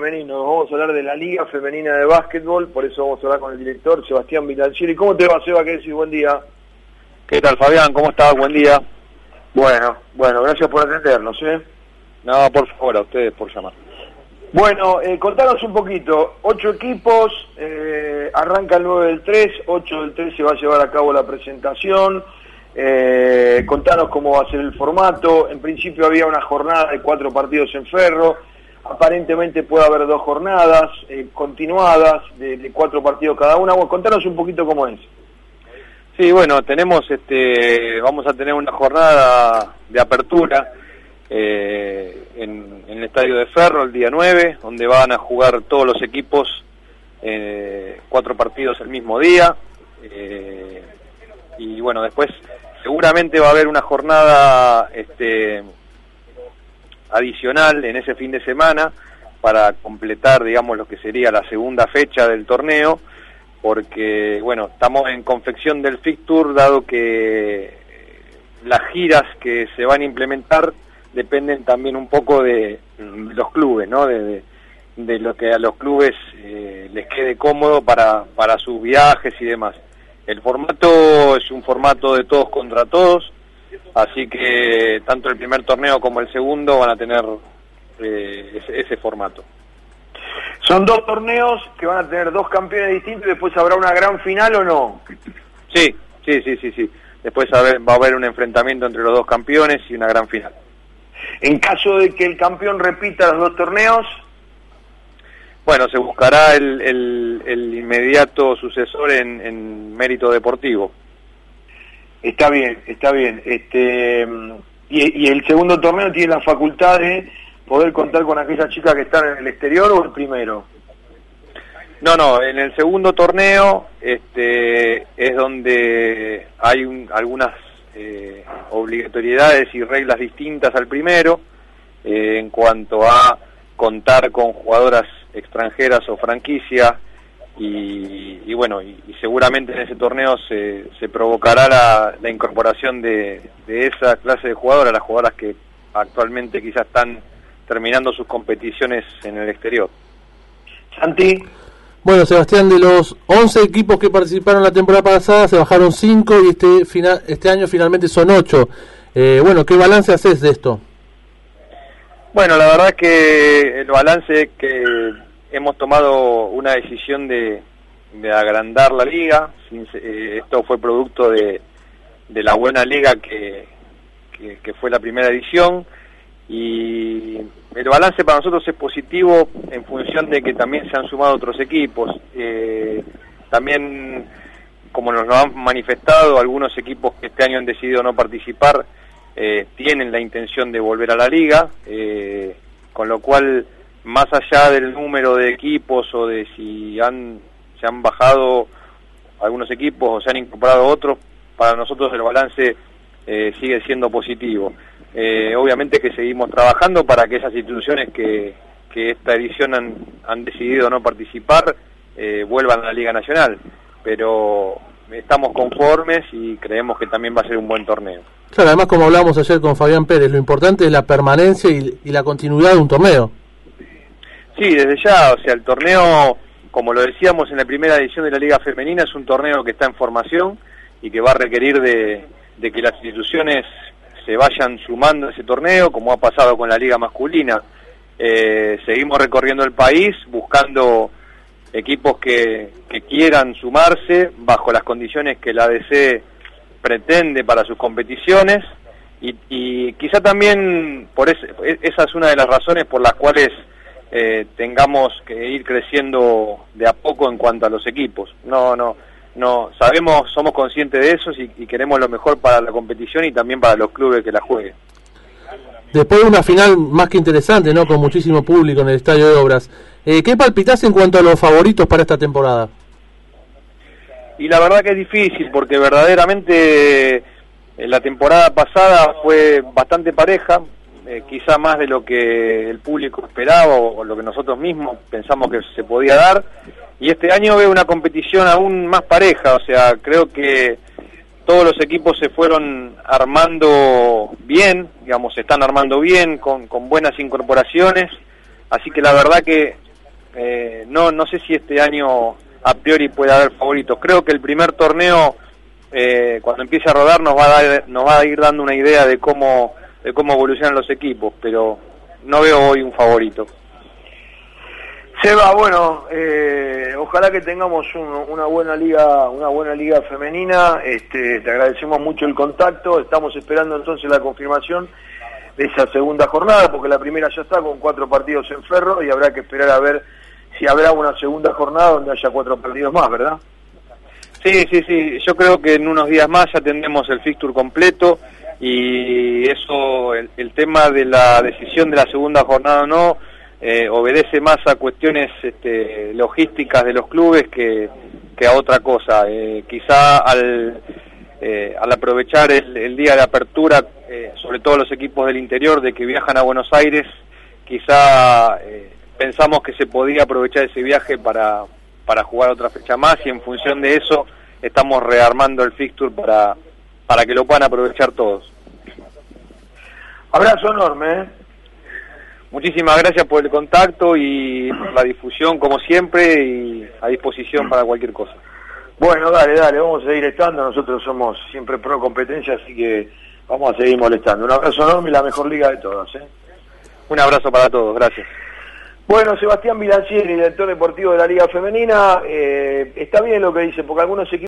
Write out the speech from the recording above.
femenino, vamos a hablar de la Liga Femenina de Básquetbol, por eso vamos a hablar con el director Sebastián Vilancieri. ¿Cómo te va, Seba? ¿Qué decís? Buen día. ¿Qué tal, Fabián? ¿Cómo estás? Buen día. Bueno, bueno, gracias por atendernos, ¿eh? No, por favor, a ustedes por llamar. Bueno, eh, contanos un poquito. Ocho equipos, eh, arranca el 9 del 3, 8 del 3 se va a llevar a cabo la presentación. Eh, contanos cómo va a ser el formato. En principio había una jornada de cuatro partidos en Ferro. Aparentemente puede haber dos jornadas eh, continuadas de, cuatro partidos cada una. Bueno, contanos un poquito cómo es. Sí, bueno, tenemos, este, vamos a tener una jornada de apertura eh, en, el estadio de Ferro el día 9, donde van a jugar todos los equipos eh, cuatro partidos el mismo día. y bueno, después seguramente va a haber una jornada este, adicional en ese fin de semana para completar, digamos, lo que sería la segunda fecha del torneo, porque, bueno, estamos en confección del fixture, dado que las giras que se van a implementar dependen también un poco de los clubes, ¿no? De, de, lo que a los clubes eh, les quede cómodo para, para sus viajes y demás. El formato es un formato de todos contra todos, así que tanto el primer torneo como el segundo van a tener eh, ese, formato. Son dos torneos que van a tener dos campeones distintos y después habrá una gran final o no? Sí, sí, sí, sí, sí. Después va a haber un enfrentamiento entre los dos campeones y una gran final. En caso de que el campeón repita los dos torneos, bueno, se buscará el, el, inmediato sucesor en, mérito deportivo. Está bien, está bien. Este, y, el segundo torneo tiene la facultad de poder contar con aquellas chicas que están en el exterior o el primero. No, no, en el segundo torneo este, es donde hay algunas eh, obligatoriedades y reglas distintas al primero eh, en cuanto a contar con jugadoras extranjeras o franquicia y, bueno, y, seguramente en ese torneo se, se provocará la, incorporación de, esa clase de jugadoras, las jugadoras que actualmente quizás están terminando sus competiciones en el exterior. Santi. Bueno, Sebastián, de los 11 equipos que participaron la temporada pasada, se bajaron 5 y este, final, este año finalmente son 8. Eh, bueno, ¿qué balance haces de esto? Bueno, la verdad es que el balance es que hemos tomado una decisión de, agrandar la liga. Eh, esto fue producto de, la buena liga que, que, fue la primera edición y el balance para nosotros es positivo en función de que también se han sumado otros equipos. Eh, también, como nos lo han manifestado, algunos equipos que este año han decidido no participar eh, tienen la intención de volver a la liga, con lo cual más allá del número de equipos o de si han, se han bajado algunos equipos o se han incorporado otros, para nosotros el balance eh, sigue siendo positivo. Eh, obviamente que seguimos trabajando para que esas instituciones que, que esta edición han, han decidido no participar eh, vuelvan a la Liga Nacional, pero estamos conformes y creemos que también va a ser un buen torneo. Claro, además como hablamos ayer con Fabián Pérez, lo importante es la permanencia y la continuidad de un torneo. Sí, desde ya, o sea, el torneo, como lo decíamos en la primera edición de la Liga Femenina, es un torneo que está en formación y que va a requerir de, que las instituciones se vayan sumando a ese torneo, como ha pasado con la Liga Masculina. Eh, seguimos recorriendo el país buscando equipos que, quieran sumarse bajo las condiciones que la ADC pretende para sus competiciones y, y quizá también por esa es una de las razones por las cuales eh, tengamos que ir creciendo de a poco en cuanto a los equipos. No, no, no, sabemos, somos conscientes de eso y, queremos lo mejor para la competición y también para los clubes que la jueguen. Después de una final más que interesante, ¿no? Con muchísimo público en el Estadio de Obras. Eh, ¿Qué palpitas en cuanto a los favoritos para esta temporada? Y la verdad que es difícil porque verdaderamente eh, la temporada pasada fue bastante pareja, eh, quizá más de lo que el público esperaba o, lo que nosotros mismos pensamos que se podía dar. Y este año veo una competición aún más pareja, o sea, creo que todos los equipos se fueron armando bien, digamos, se están armando bien, con, buenas incorporaciones, así que la verdad que eh, no, no sé si este año a priori puede haber favoritos. Creo que el primer torneo, eh, cuando empiece a rodar, nos va a, dar, nos va a ir dando una idea de cómo, de cómo evolucionan los equipos, pero no veo hoy un favorito. Seba, bueno, eh, ojalá que tengamos una buena liga, una buena liga femenina. Este, te agradecemos mucho el contacto. Estamos esperando entonces la confirmación de esa segunda jornada, porque la primera ya está con cuatro partidos en Ferro y habrá que esperar a ver si habrá una segunda jornada donde haya cuatro partidos más, ¿verdad? Sí, sí, sí. Yo creo que en unos días más ya tendremos el fixture completo y eso, el, el tema de la decisión de la segunda jornada o no eh, obedece más a cuestiones este, logísticas de los clubes que, que a otra cosa. Eh, quizá al, eh, al aprovechar el, día de apertura, sobre todo los equipos del interior, de que viajan a Buenos Aires, quizá pensamos que se podía aprovechar ese viaje para, para jugar otra fecha más y en función de eso estamos rearmando el fixture para, para que lo puedan aprovechar todos. Abrazo enorme. Muchísimas gracias por el contacto y por la difusión, como siempre, y a disposición para cualquier cosa. Bueno, dale, dale, vamos a seguir estando. Nosotros somos siempre pro competencia, así que vamos a seguir molestando. Un abrazo enorme y la mejor liga de todas. ¿eh? Un abrazo para todos, gracias. Bueno, Sebastián Vilancieri, director deportivo de la Liga Femenina, eh, está bien lo que dice, porque algunos equipos